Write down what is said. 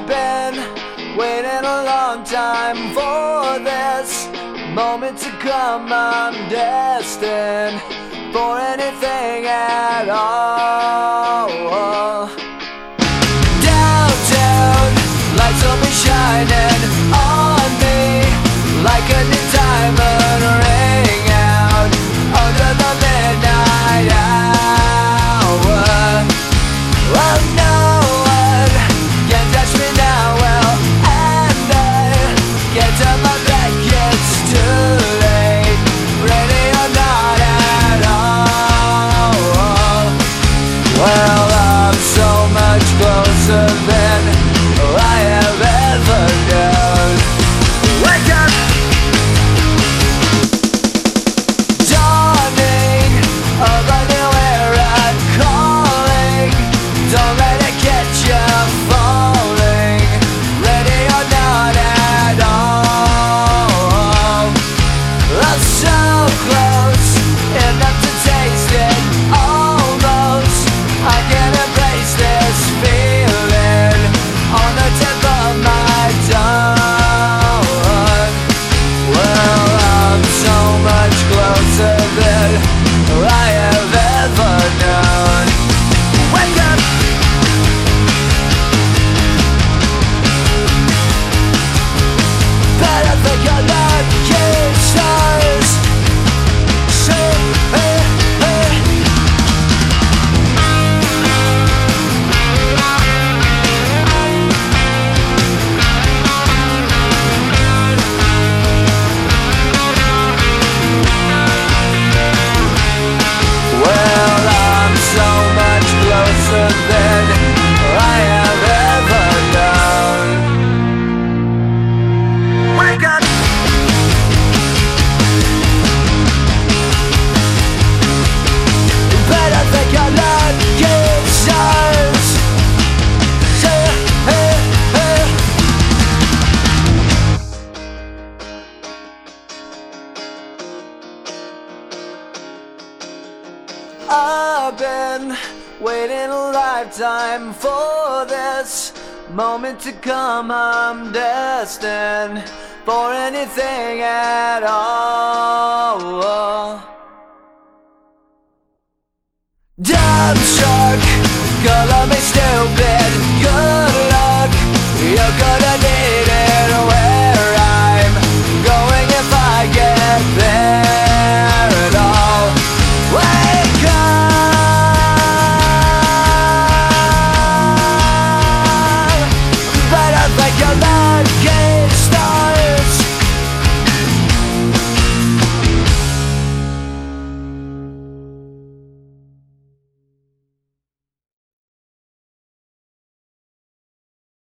I've been waiting a long time for this moment to come. I'm destined for anything at all. I've been waiting a lifetime for this moment to come. I'm destined for anything at all. Dumb shark, color me.